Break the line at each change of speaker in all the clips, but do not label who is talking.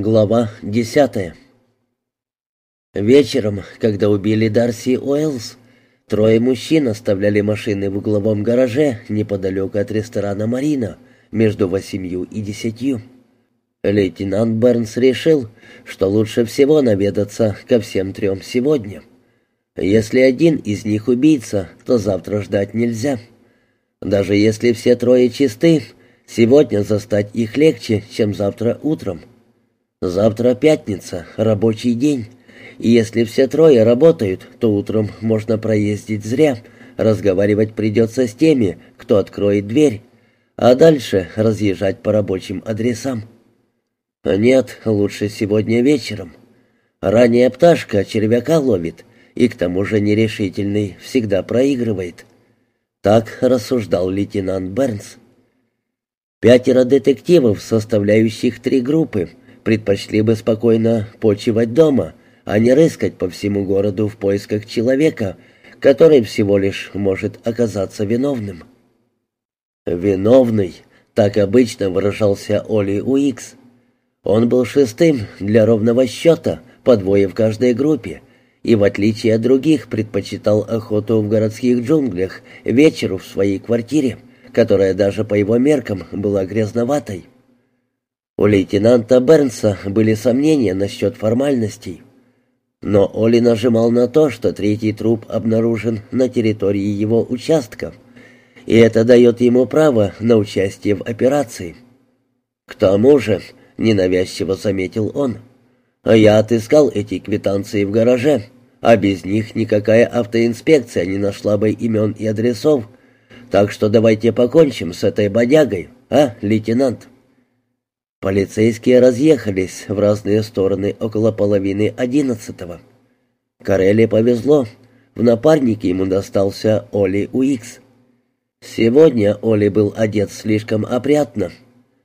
Глава десятая Вечером, когда убили Дарси Уэллс, трое мужчин оставляли машины в угловом гараже неподалеку от ресторана «Марина» между восемью и десятью. Лейтенант Бернс решил, что лучше всего наведаться ко всем трем сегодня. Если один из них убийца, то завтра ждать нельзя. Даже если все трое чисты, сегодня застать их легче, чем завтра утром. Завтра пятница, рабочий день. И если все трое работают, то утром можно проездить зря. Разговаривать придется с теми, кто откроет дверь. А дальше разъезжать по рабочим адресам. Нет, лучше сегодня вечером. Ранняя пташка червяка ловит, и к тому же нерешительный всегда проигрывает. Так рассуждал лейтенант Бернс. Пятеро детективов, составляющих три группы, предпочли бы спокойно почивать дома, а не рыскать по всему городу в поисках человека, который всего лишь может оказаться виновным. «Виновный», — так обычно выражался Оли Уикс. Он был шестым для ровного счета, по двое в каждой группе, и в отличие от других предпочитал охоту в городских джунглях вечеру в своей квартире, которая даже по его меркам была грязноватой. У лейтенанта Бернса были сомнения насчет формальностей. Но Оли нажимал на то, что третий труп обнаружен на территории его участка, и это дает ему право на участие в операции. К тому же, ненавязчиво заметил он, я отыскал эти квитанции в гараже, а без них никакая автоинспекция не нашла бы имен и адресов, так что давайте покончим с этой бодягой, а, лейтенант?» Полицейские разъехались в разные стороны около половины одиннадцатого. Карелли повезло. В напарнике ему достался Оли Уикс. Сегодня Оли был одет слишком опрятно.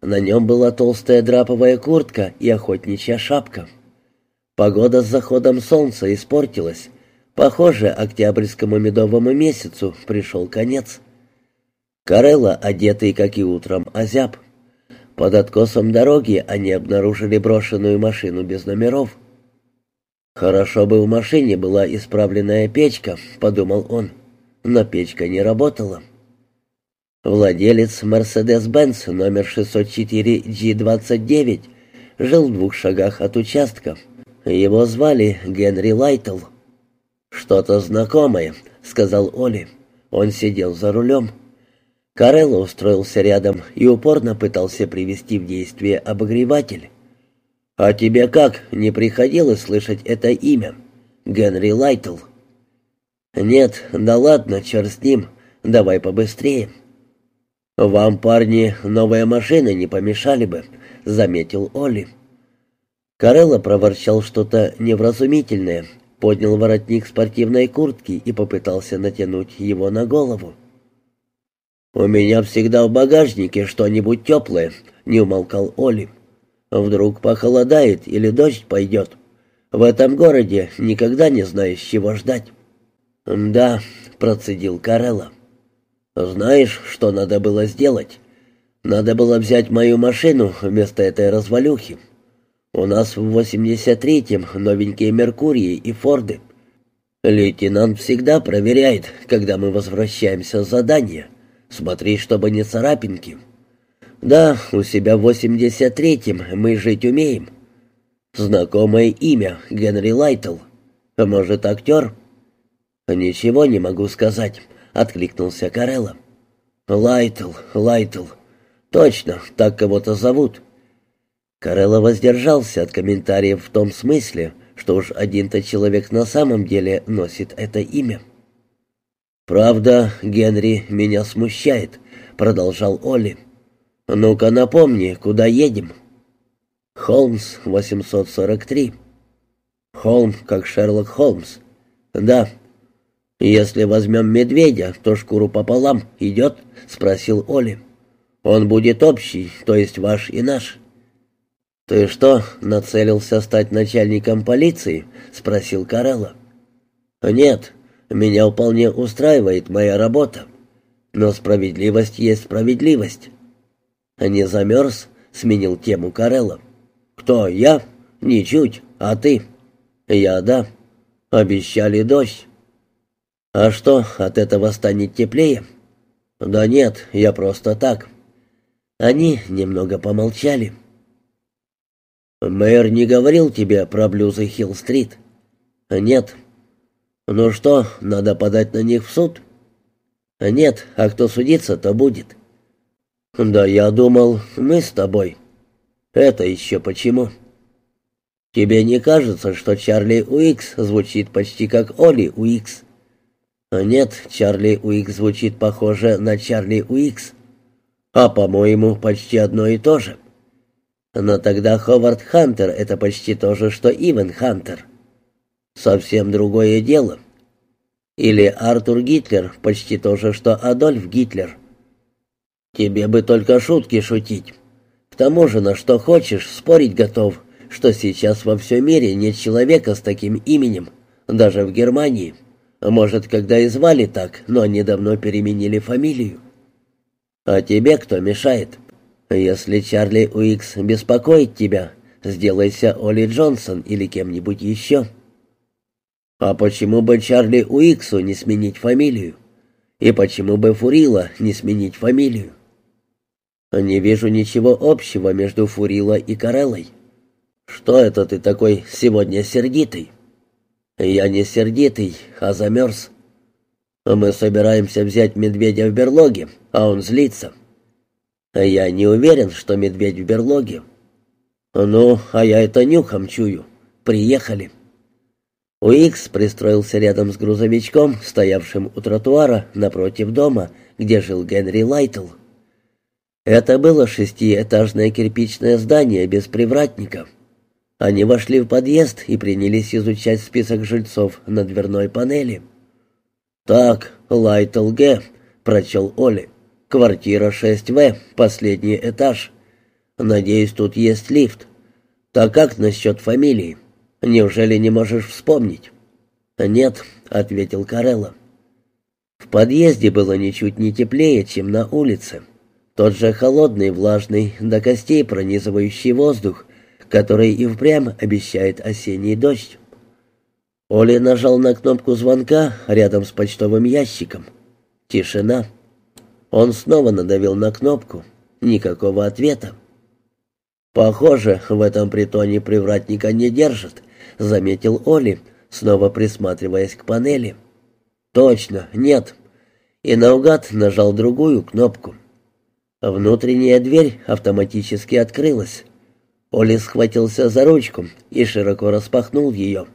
На нем была толстая драповая куртка и охотничья шапка. Погода с заходом солнца испортилась. Похоже, октябрьскому медовому месяцу пришел конец. Карелла, одетый, как и утром, озяб. Под откосом дороги они обнаружили брошенную машину без номеров. «Хорошо бы в машине была исправленная печка», — подумал он, но печка не работала. Владелец Mercedes-Benz номер 604 G29 жил в двух шагах от участка. Его звали Генри Лайтл. «Что-то знакомое», — сказал Олли. Он сидел за рулем. Карелла устроился рядом и упорно пытался привести в действие обогреватель. «А тебе как, не приходилось слышать это имя? Генри Лайтл?» «Нет, да ладно, черт с ним, давай побыстрее». «Вам, парни, новые машины не помешали бы», — заметил Олли. Карелло проворчал что-то невразумительное, поднял воротник спортивной куртки и попытался натянуть его на голову. «У меня всегда в багажнике что-нибудь теплое», — не умолкал Оли. «Вдруг похолодает или дождь пойдет. В этом городе никогда не знаешь, чего ждать». «Да», — процедил Карелла. «Знаешь, что надо было сделать? Надо было взять мою машину вместо этой развалюхи. У нас в 83-м новенькие «Меркурии» и «Форды». Лейтенант всегда проверяет, когда мы возвращаемся с задания». Смотри, чтобы не царапинки. Да, у себя в 83-м мы жить умеем. Знакомое имя Генри Лайтл. Может, актер?» «Ничего не могу сказать», — откликнулся Карелла. «Лайтл, Лайтл. Точно, так кого-то зовут». Карелла воздержался от комментариев в том смысле, что уж один-то человек на самом деле носит это имя. «Правда, Генри меня смущает», — продолжал Олли. «Ну-ка напомни, куда едем?» «Холмс, 843». «Холм, как Шерлок Холмс». «Да». «Если возьмем медведя, то шкуру пополам идет?» — спросил Олли. «Он будет общий, то есть ваш и наш». «Ты что, нацелился стать начальником полиции?» — спросил Карелла. «Нет, меня вполне устраивает моя работа. Но справедливость есть справедливость. Не замерз, сменил тему Карелла. «Кто, я?» «Ничуть. А ты?» «Я, да. Обещали дождь». «А что, от этого станет теплее?» «Да нет, я просто так». Они немного помолчали. «Мэр не говорил тебе про блюзы Хилл-стрит?» «Нет». «Ну что, надо подать на них в суд?» «Нет, а кто судиться, то будет». «Да я думал, мы с тобой». «Это еще почему?» «Тебе не кажется, что Чарли Уикс звучит почти как Оли Уикс?» «Нет, Чарли Уикс звучит похоже на Чарли Уикс. А, по-моему, почти одно и то же». «Но тогда Ховард Хантер — это почти то же, что Ивен Хантер». «Совсем другое дело». «Или Артур Гитлер — почти то же, что Адольф Гитлер». «Тебе бы только шутки шутить. К тому же, на что хочешь, спорить готов» что сейчас во всем мире нет человека с таким именем, даже в Германии. Может, когда и звали так, но они давно переменили фамилию. А тебе кто мешает? Если Чарли Уикс беспокоит тебя, сделайся Оли Джонсон или кем-нибудь еще. А почему бы Чарли Уиксу не сменить фамилию? И почему бы Фурила не сменить фамилию? Не вижу ничего общего между Фурила и Кареллой. «Что это ты такой сегодня сердитый?» «Я не сердитый, а замерз. Мы собираемся взять медведя в берлоге, а он злится. Я не уверен, что медведь в берлоге. Ну, а я это нюхом чую. Приехали». Уикс пристроился рядом с грузовичком, стоявшим у тротуара напротив дома, где жил Генри Лайтл. Это было шестиэтажное кирпичное здание без привратников. Они вошли в подъезд и принялись изучать список жильцов на дверной панели. «Так, Лайтл Г», — прочел Оли. «Квартира 6В, последний этаж. Надеюсь, тут есть лифт. Так как насчет фамилии? Неужели не можешь вспомнить?» «Нет», — ответил Карелла. В подъезде было ничуть не теплее, чем на улице. Тот же холодный, влажный, до костей пронизывающий воздух который и впрямь обещает осенний дождь. Оля нажал на кнопку звонка рядом с почтовым ящиком. Тишина. Он снова надавил на кнопку. Никакого ответа. «Похоже, в этом притоне привратника не держат», — заметил Оли, снова присматриваясь к панели. «Точно, нет». И наугад нажал другую кнопку. Внутренняя дверь автоматически открылась. Оли схватился за ручку и широко распахнул ее.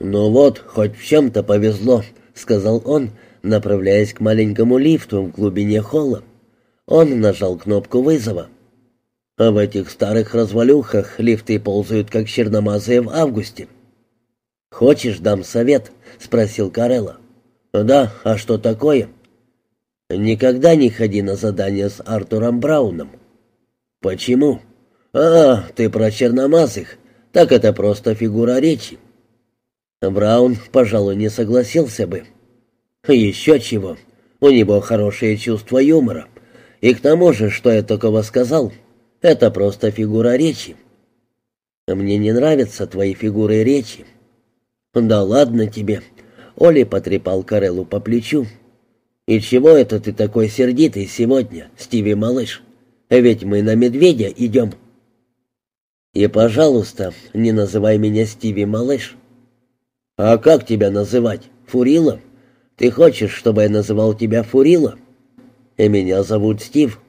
«Ну вот, хоть в чем-то повезло», — сказал он, направляясь к маленькому лифту в глубине холла. Он нажал кнопку вызова. В этих старых развалюхах лифты ползают, как черномазые в августе. «Хочешь, дам совет?» — спросил Карелла. «Да, а что такое?» «Никогда не ходи на задание с Артуром Брауном». «Почему?» «А, ты про черномазых. Так это просто фигура речи». Браун, пожалуй, не согласился бы. «Еще чего. У него хорошее чувство юмора. И к тому же, что я такого сказал, это просто фигура речи». «Мне не нравятся твои фигуры речи». «Да ладно тебе». Оли потрепал Кареллу по плечу. «И чего это ты такой сердитый сегодня, Стиви малыш? Ведь мы на медведя идем». И, пожалуйста, не называй меня Стиви, малыш. А как тебя называть? Фурила? Ты хочешь, чтобы я называл тебя Фурила? И меня зовут Стив.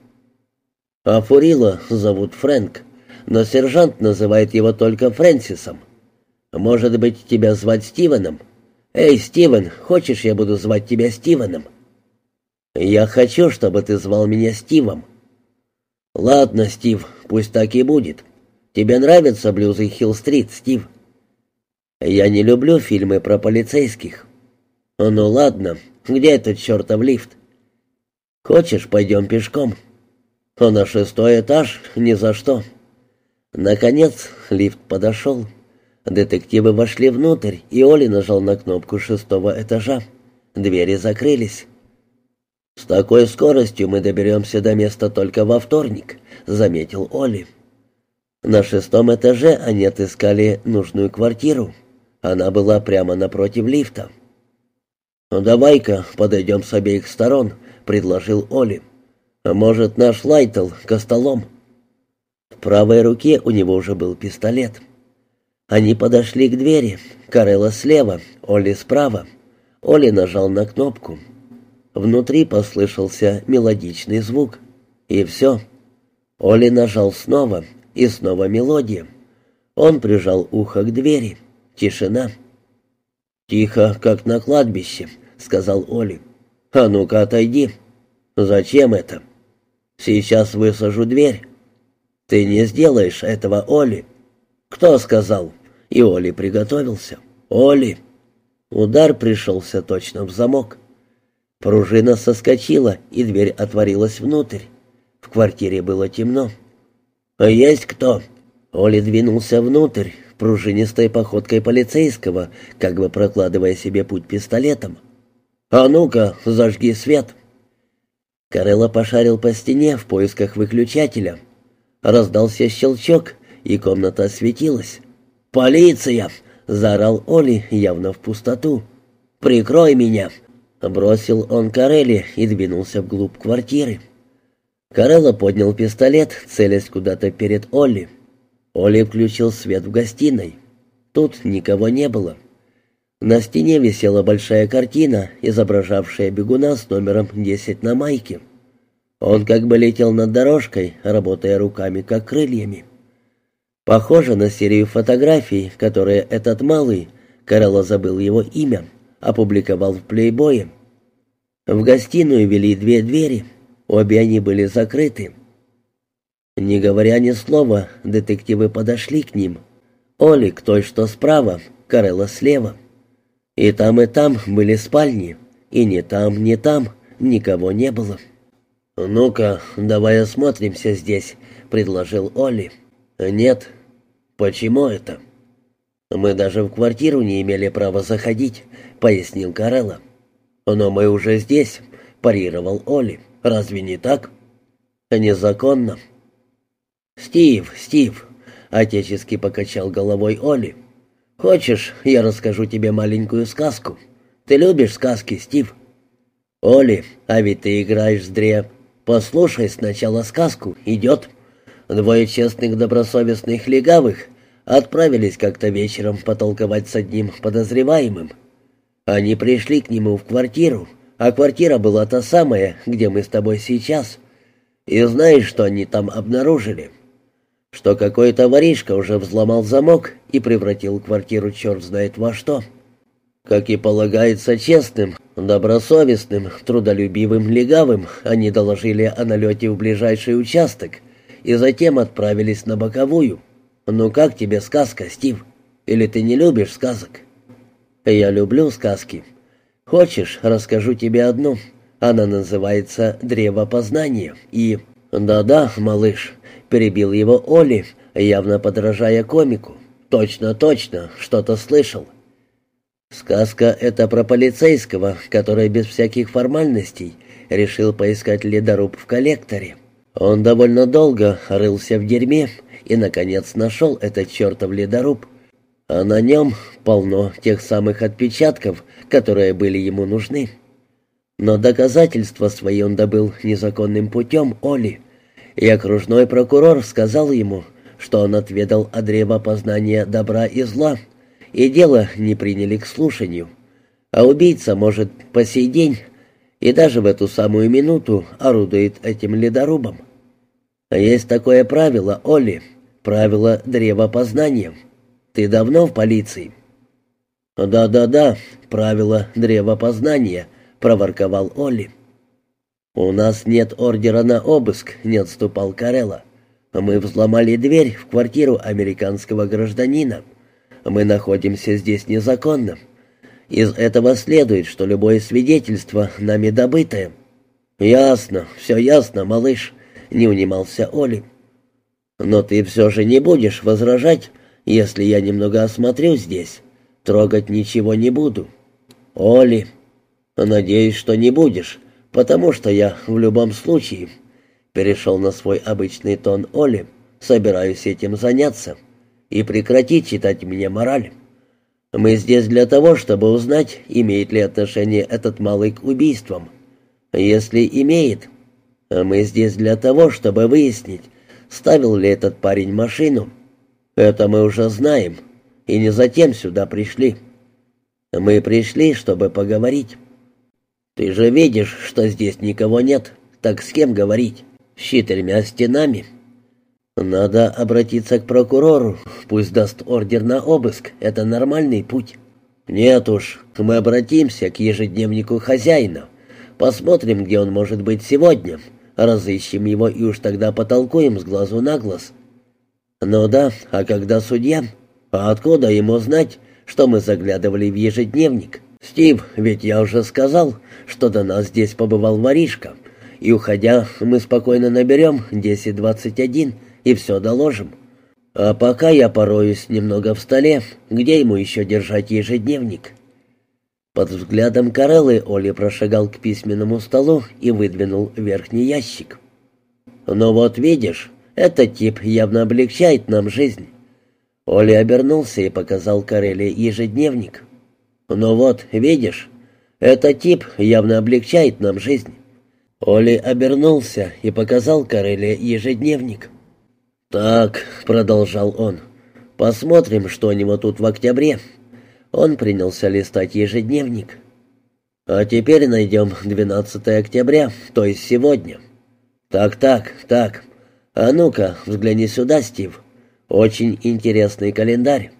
А Фурила зовут Фрэнк, но сержант называет его только Фрэнсисом. Может быть, тебя звать Стивеном? Эй, Стивен, хочешь, я буду звать тебя Стивеном? Я хочу, чтобы ты звал меня Стивом. Ладно, Стив, пусть так и будет. Тебе нравятся блюзы Хилл-стрит, Стив?» «Я не люблю фильмы про полицейских». «Ну ладно, где этот чертов лифт?» «Хочешь, пойдем пешком?» «На шестой этаж? Ни за что». Наконец лифт подошел. Детективы вошли внутрь, и Оли нажал на кнопку шестого этажа. Двери закрылись. «С такой скоростью мы доберемся до места только во вторник», — заметил Оли. На шестом этаже они отыскали нужную квартиру. Она была прямо напротив лифта. «Ну, давай-ка подойдем с обеих сторон», — предложил Оли. «Может, наш Лайтл костолом?» В правой руке у него уже был пистолет. Они подошли к двери. Карелла слева, Оли справа. Оли нажал на кнопку. Внутри послышался мелодичный звук. И все. Оли нажал снова, и снова мелодия. Он прижал ухо к двери. Тишина. «Тихо, как на кладбище», — сказал Оли. «А ну-ка, отойди». «Зачем это?» «Сейчас высажу дверь». «Ты не сделаешь этого, Оли». «Кто сказал?» И Оли приготовился. «Оли!» Удар пришелся точно в замок. Пружина соскочила, и дверь отворилась внутрь. В квартире было темно. «А есть кто?» Оли двинулся внутрь, пружинистой походкой полицейского, как бы прокладывая себе путь пистолетом. «А ну-ка, зажги свет!» Карелла пошарил по стене в поисках выключателя. Раздался щелчок, и комната осветилась. «Полиция!» — заорал Оли явно в пустоту. «Прикрой меня!» — бросил он Карелли и двинулся вглубь квартиры. Карелла поднял пистолет, целясь куда-то перед Олли. Олли включил свет в гостиной. Тут никого не было. На стене висела большая картина, изображавшая бегуна с номером 10 на майке. Он как бы летел над дорожкой, работая руками как крыльями. Похоже на серию фотографий, которые этот малый, Карелла забыл его имя, опубликовал в «Плейбое». В гостиную вели две двери, обе они были закрыты. Не говоря ни слова, детективы подошли к ним. Олик той, что справа, Карелла слева. И там, и там были спальни, и ни там, ни там никого не было. «Ну-ка, давай осмотримся здесь», — предложил Олли. «Нет». «Почему это?» «Мы даже в квартиру не имели права заходить», — пояснил Карелла. «Но мы уже здесь», — парировал Оли. «Разве не так?» «Незаконно». «Стив, Стив», — отечески покачал головой Оли. «Хочешь, я расскажу тебе маленькую сказку? Ты любишь сказки, Стив?» «Оли, а ведь ты играешь с. Послушай сначала сказку, идет». Двое честных добросовестных легавых отправились как-то вечером потолковать с одним подозреваемым. Они пришли к нему в квартиру, а квартира была та самая, где мы с тобой сейчас. И знаешь, что они там обнаружили? Что какой-то воришка уже взломал замок и превратил квартиру черт знает во что. Как и полагается честным, добросовестным, трудолюбивым легавым, они доложили о налете в ближайший участок — и затем отправились на боковую. «Ну как тебе сказка, Стив? Или ты не любишь сказок?» «Я люблю сказки. Хочешь, расскажу тебе одну. Она называется «Древо познания» и...» «Да-да, малыш», — перебил его Оли, явно подражая комику. «Точно, точно, что-то слышал». Сказка эта про полицейского, который без всяких формальностей решил поискать ледоруб в коллекторе. Он довольно долго рылся в дерьме и, наконец, нашел этот чертов ледоруб. А на нем полно тех самых отпечатков, которые были ему нужны. Но доказательства свои он добыл незаконным путем Оли, и окружной прокурор сказал ему, что он отведал о древо познания добра и зла, и дело не приняли к слушанию. А убийца может по сей день и даже в эту самую минуту орудует этим ледорубом. Есть такое правило, Олли, правило древопознания. Ты давно в полиции?» «Да-да-да, правило древопознания», — проворковал Олли. «У нас нет ордера на обыск», — не отступал Карелла. «Мы взломали дверь в квартиру американского гражданина. Мы находимся здесь незаконно. Из этого следует, что любое свидетельство нами добытое. Ясно, все ясно, малыш, не унимался Оли. Но ты все же не будешь возражать, если я немного осмотрю здесь. Трогать ничего не буду. Оли, надеюсь, что не будешь, потому что я в любом случае перешел на свой обычный тон Оли. собираюсь этим заняться и прекратить читать мне мораль. Мы здесь для того, чтобы узнать, имеет ли отношение этот малый к убийствам. Если имеет, мы здесь для того, чтобы выяснить, ставил ли этот парень машину. Это мы уже знаем, и не затем сюда пришли. Мы пришли, чтобы поговорить. Ты же видишь, что здесь никого нет, так с кем говорить? С четырьмя стенами. Надо обратиться к прокурору, пусть даст ордер на обыск, это нормальный путь. Нет уж, мы обратимся к ежедневнику хозяина. Посмотрим, где он может быть сегодня. Разыщем его и уж тогда потолкуем с глазу на глаз. Ну да, а когда судья? А откуда ему знать, что мы заглядывали в ежедневник? Стив, ведь я уже сказал, что до нас здесь побывал воришка. И уходя, мы спокойно наберем 10-21 и все доложим. А пока я пороюсь немного в столе, где ему еще держать ежедневник?» Под взглядом Кареллы Оли прошагал к письменному столу и выдвинул верхний ящик. «Ну вот видишь, этот тип явно облегчает нам жизнь». Оли обернулся и показал Карелле ежедневник. «Ну вот, видишь, этот тип явно облегчает нам жизнь». Оли обернулся и показал Карелле ежедневник. «Так», — продолжал он, — «посмотрим, что у него тут в октябре». Он принялся листать ежедневник. «А теперь найдем 12 октября, то есть сегодня». «Так, так, так. А ну-ка, взгляни сюда, Стив. Очень интересный календарь».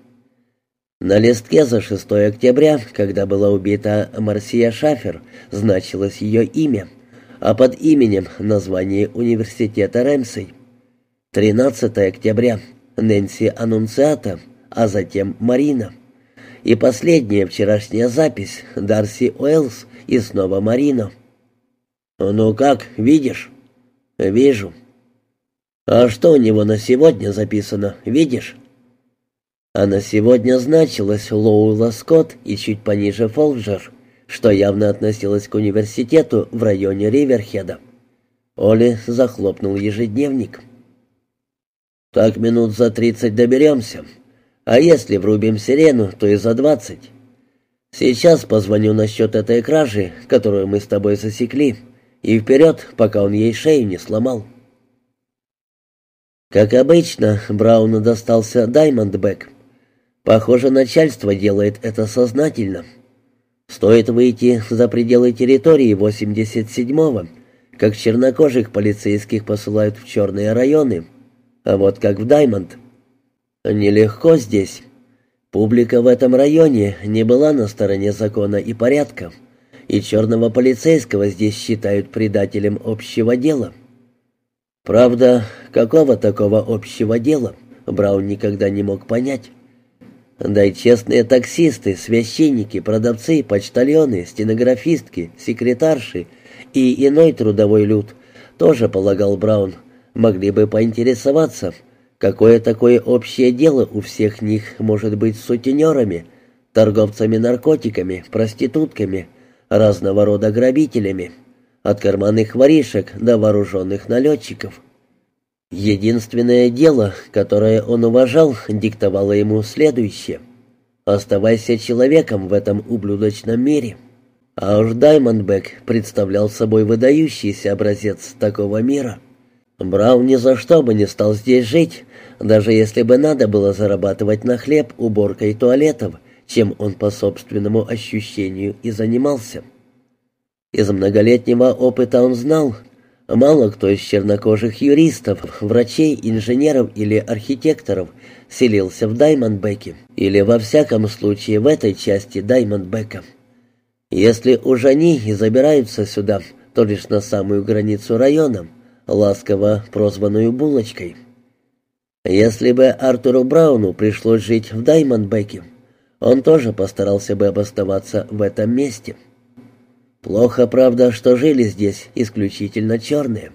На листке за 6 октября, когда была убита Марсия Шафер, значилось ее имя, а под именем название университета Рэмсей. 13 октября Нэнси Аннунциата, а затем Марина. И последняя вчерашняя запись Дарси Уэллс и снова Марина. «Ну как, видишь?» «Вижу». «А что у него на сегодня записано, видишь?» А на сегодня значилось Лоула Скотт и чуть пониже Фолджер, что явно относилось к университету в районе Риверхеда. Оли захлопнул ежедневник. Так минут за тридцать доберемся. А если врубим сирену, то и за двадцать. Сейчас позвоню насчет этой кражи, которую мы с тобой засекли, и вперед, пока он ей шею не сломал. Как обычно, Брауну достался Даймондбек. Похоже, начальство делает это сознательно. Стоит выйти за пределы территории 87-го, как чернокожих полицейских посылают в черные районы, а вот как в Даймонд. Нелегко здесь. Публика в этом районе не была на стороне закона и порядка, и черного полицейского здесь считают предателем общего дела. Правда, какого такого общего дела Браун никогда не мог понять. Да и честные таксисты, священники, продавцы, почтальоны, стенографистки, секретарши и иной трудовой люд, тоже, полагал Браун, могли бы поинтересоваться, какое такое общее дело у всех них может быть с сутенерами, торговцами наркотиками, проститутками, разного рода грабителями, от карманных воришек до вооруженных налетчиков. Единственное дело, которое он уважал, диктовало ему следующее. «Оставайся человеком в этом ублюдочном мире». А уж Даймондбек представлял собой выдающийся образец такого мира – Браун ни за что бы не стал здесь жить, даже если бы надо было зарабатывать на хлеб уборкой туалетов, чем он по собственному ощущению и занимался. Из многолетнего опыта он знал, мало кто из чернокожих юристов, врачей, инженеров или архитекторов селился в Даймондбеке, или во всяком случае в этой части Даймондбека. Если уж они и забираются сюда, то лишь на самую границу района – ласково прозванную «булочкой». Если бы Артуру Брауну пришлось жить в Даймондбеке, он тоже постарался бы обосноваться в этом месте. Плохо, правда, что жили здесь исключительно черные.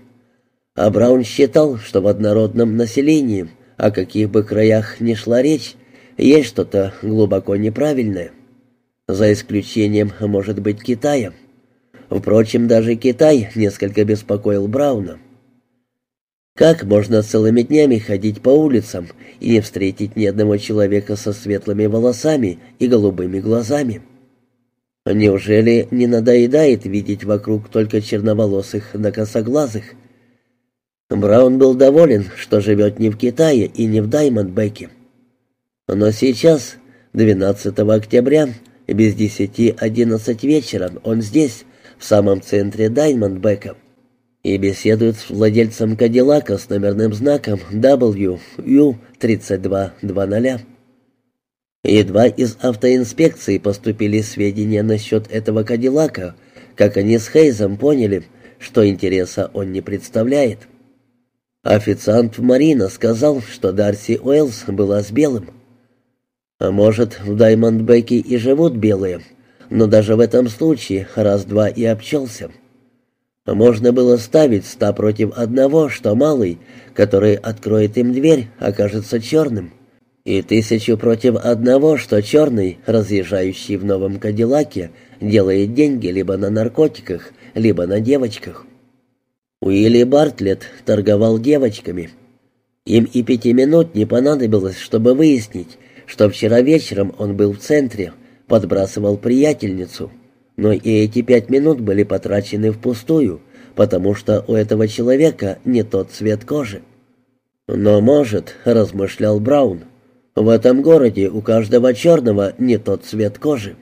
А Браун считал, что в однородном населении, о каких бы краях ни шла речь, есть что-то глубоко неправильное. За исключением, может быть, Китая. Впрочем, даже Китай несколько беспокоил Брауна. Как можно целыми днями ходить по улицам и не встретить ни одного человека со светлыми волосами и голубыми глазами? Неужели не надоедает видеть вокруг только черноволосых да косоглазых? Браун был доволен, что живет не в Китае и не в Даймондбеке. Но сейчас, 12 октября, без десяти одиннадцать вечера, он здесь, в самом центре Даймондбека и беседует с владельцем Кадиллака с номерным знаком WU-3220. Едва из автоинспекции поступили сведения насчет этого Кадиллака, как они с Хейзом поняли, что интереса он не представляет. Официант в Марина сказал, что Дарси Уэллс была с белым. А может, в Даймондбеке и живут белые, но даже в этом случае раз-два и обчелся. Можно было ставить ста против одного, что малый, который откроет им дверь, окажется черным. И тысячу против одного, что черный, разъезжающий в новом Кадиллаке, делает деньги либо на наркотиках, либо на девочках. Уилли Бартлетт торговал девочками. Им и пяти минут не понадобилось, чтобы выяснить, что вчера вечером он был в центре, подбрасывал приятельницу — но и эти пять минут были потрачены впустую, потому что у этого человека не тот цвет кожи. «Но, может, — размышлял Браун, — в этом городе у каждого черного не тот цвет кожи».